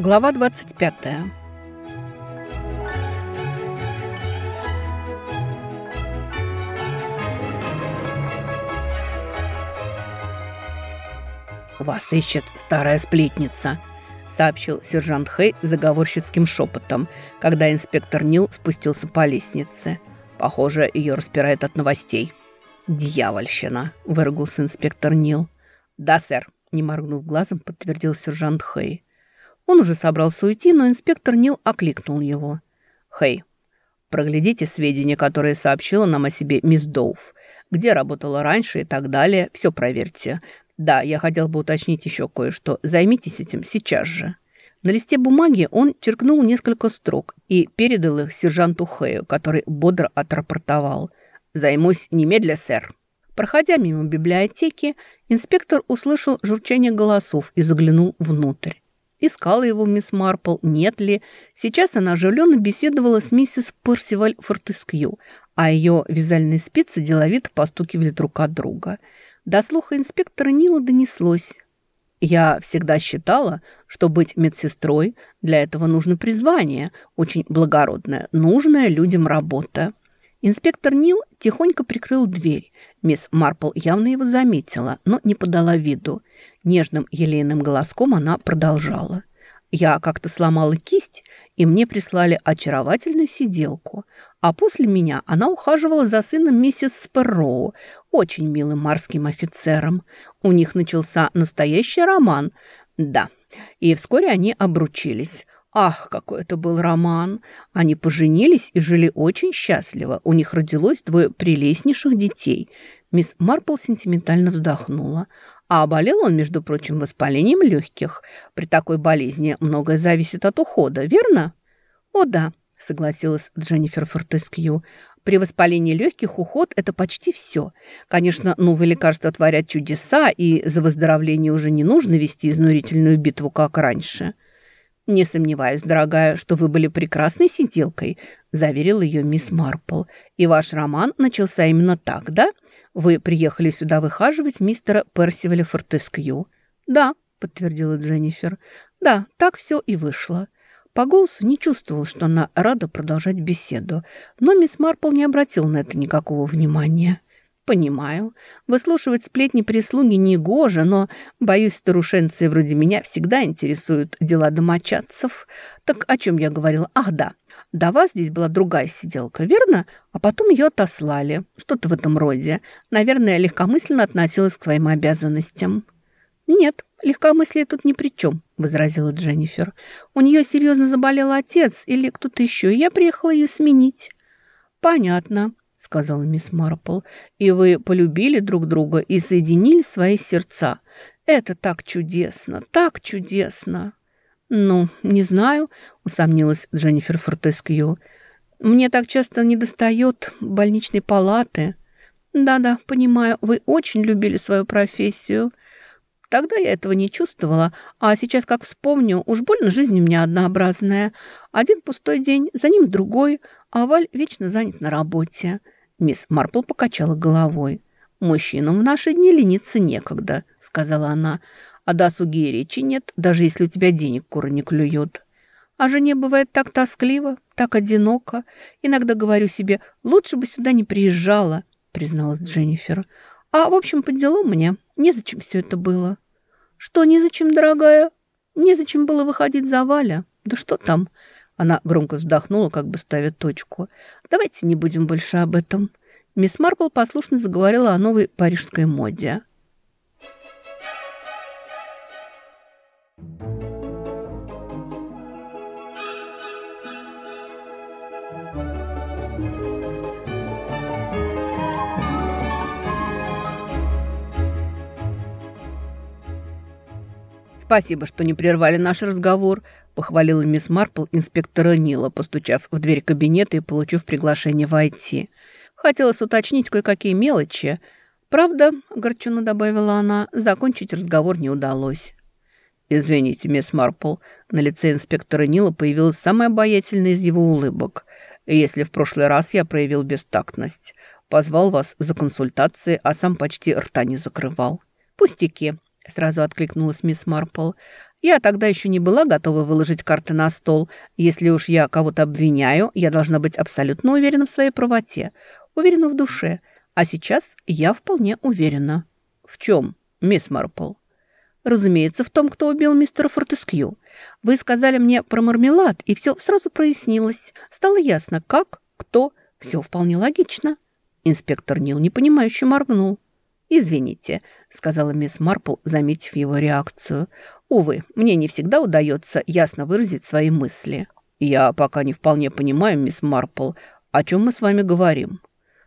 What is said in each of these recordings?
Глава 25. «Вас ищет старая сплетница», — сообщил сержант Хей заговорщицким шепотом, когда инспектор Нил спустился по лестнице. Похоже, ее распирает от новостей. «Дьявольщина!» – выругался инспектор Нил. «Да, сэр», – не моргнув глазом, подтвердил сержант Хей. Он уже собрался уйти, но инспектор Нил окликнул его. «Хей, проглядите сведения, которые сообщила нам о себе мисс Доуф. Где работала раньше и так далее. Все проверьте. Да, я хотел бы уточнить еще кое-что. Займитесь этим сейчас же». На листе бумаги он черкнул несколько строк и передал их сержанту Хэю, который бодро отрапортовал – «Займусь немедля, сэр». Проходя мимо библиотеки, инспектор услышал журчание голосов и заглянул внутрь. Искала его мисс Марпл, нет ли. Сейчас она оживленно беседовала с миссис Персиваль Фортескью, а ее вязальные спицы деловито постукивали друг от друга. До слуха инспектора Нила донеслось. «Я всегда считала, что быть медсестрой для этого нужно призвание, очень благородное, нужная людям работа». Инспектор Нил тихонько прикрыл дверь. Мисс Марпл явно его заметила, но не подала виду. Нежным елейным голоском она продолжала. «Я как-то сломала кисть, и мне прислали очаровательную сиделку. А после меня она ухаживала за сыном миссис Сперроу, очень милым морским офицером. У них начался настоящий роман. Да, и вскоре они обручились. Ах, какой это был роман! Они поженились и жили очень счастливо. У них родилось двое прелестнейших детей. Мисс Марпл сентиментально вздохнула. А болел он, между прочим, воспалением легких. При такой болезни многое зависит от ухода, верно? О да, согласилась Дженнифер Фортескью. При воспалении легких уход – это почти все. Конечно, новые лекарства творят чудеса, и за выздоровление уже не нужно вести изнурительную битву, как раньше – «Не сомневаюсь, дорогая, что вы были прекрасной сиделкой», – заверил ее мисс Марпл. «И ваш роман начался именно так, да? Вы приехали сюда выхаживать мистера Персиваля Фортескью?» «Да», – подтвердила Дженнифер. «Да, так все и вышло». По голосу не чувствовал, что она рада продолжать беседу, но мисс Марпл не обратила на это никакого внимания. «Понимаю. Выслушивать сплетни прислуги негоже, но, боюсь, старушенцы вроде меня всегда интересуют дела домочадцев. Так о чем я говорила? Ах, да. До вас здесь была другая сиделка, верно? А потом ее отослали. Что-то в этом роде. Наверное, легкомысленно относилась к своим обязанностям». «Нет, легкомыслие тут ни при чем», — возразила Дженнифер. «У нее серьезно заболел отец или кто-то еще, и я приехала ее сменить». «Понятно сказала мисс Марпл. «И вы полюбили друг друга и соединили свои сердца. Это так чудесно, так чудесно!» «Ну, не знаю», — усомнилась Дженнифер Фортескью. «Мне так часто недостает больничной палаты». «Да-да, понимаю, вы очень любили свою профессию». Тогда я этого не чувствовала, а сейчас, как вспомню, уж больно жизнь у меня однообразная. Один пустой день, за ним другой, а Валь вечно занят на работе. Мисс Марпл покачала головой. «Мужчинам в наши дни лениться некогда», — сказала она. «А досуги и речи нет, даже если у тебя денег куры не клюет. А жене бывает так тоскливо, так одиноко. Иногда говорю себе, лучше бы сюда не приезжала», — призналась Дженнифер. «А, в общем, по делам мне незачем все это было». «Что незачем, дорогая?» «Незачем было выходить за Валя. Да что там?» Она громко вздохнула, как бы ставя точку. «Давайте не будем больше об этом». Мисс Марпл послушно заговорила о новой парижской моде. «Спасибо, что не прервали наш разговор», – похвалила мисс Марпл инспектора Нила, постучав в дверь кабинета и получив приглашение войти. Хотелось уточнить кое-какие мелочи. Правда, огорченно добавила она, закончить разговор не удалось. «Извините, мисс Марпл, на лице инспектора Нила появилась самая обаятельная из его улыбок. Если в прошлый раз я проявил бестактность, позвал вас за консультацией, а сам почти рта не закрывал. Пустяки, Сразу откликнулась мисс Марпл. Я тогда еще не была готова выложить карты на стол. Если уж я кого-то обвиняю, я должна быть абсолютно уверена в своей правоте, уверена в душе. А сейчас я вполне уверена. В чем, мисс Марпл? Разумеется, в том, кто убил мистера Фортескью. Вы сказали мне про мармелад, и все сразу прояснилось. Стало ясно, как, кто. Все вполне логично. Инспектор Нил непонимающе моргнул. «Извините», — сказала мисс Марпл, заметив его реакцию. «Увы, мне не всегда удается ясно выразить свои мысли». «Я пока не вполне понимаю, мисс Марпл, о чем мы с вами говорим».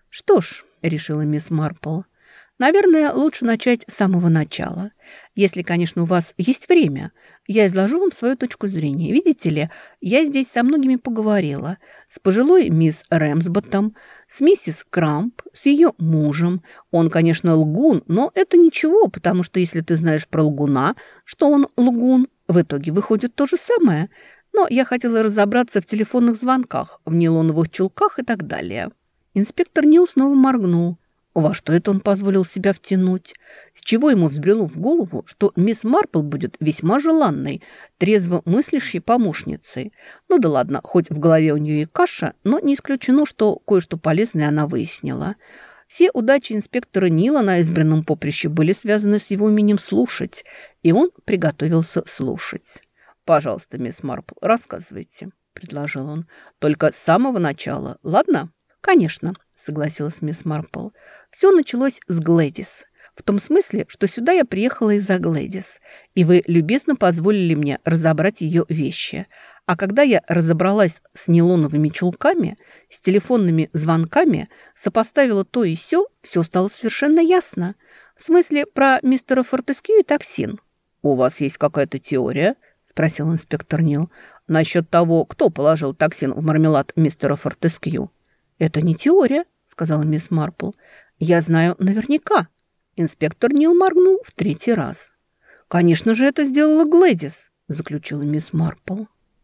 «Что ж», — решила мисс Марпл, — «наверное, лучше начать с самого начала. Если, конечно, у вас есть время. Я изложу вам свою точку зрения. Видите ли, я здесь со многими поговорила. С пожилой мисс Рэмсботтом, с миссис Крамп, с ее мужем. Он, конечно, лгун, но это ничего, потому что если ты знаешь про лгуна, что он лгун, в итоге выходит то же самое. Но я хотела разобраться в телефонных звонках, в нейлоновых чулках и так далее. Инспектор Нил снова моргнул. Во что это он позволил себя втянуть? С чего ему взбрело в голову, что мисс Марпл будет весьма желанной, трезво мыслящей помощницей? Ну да ладно, хоть в голове у нее и каша, но не исключено, что кое-что полезное она выяснила. Все удачи инспектора Нила на избранном поприще были связаны с его умением слушать, и он приготовился слушать. «Пожалуйста, мисс Марпл, рассказывайте», — предложил он. «Только с самого начала, ладно?» «Конечно», — согласилась мисс Марпл. «Все началось с Глэдис. В том смысле, что сюда я приехала из-за Глэдис, и вы любезно позволили мне разобрать ее вещи. А когда я разобралась с нейлоновыми чулками, с телефонными звонками, сопоставила то и все, все стало совершенно ясно. В смысле, про мистера Фортескью и токсин». «У вас есть какая-то теория?» – спросил инспектор Нил. «Насчет того, кто положил токсин в мармелад мистера Фортескью?» «Это не теория», — сказала мисс Марпл. «Я знаю наверняка». Инспектор Нил моргнул в третий раз. «Конечно же, это сделала Глэдис», — заключила мисс Марпл.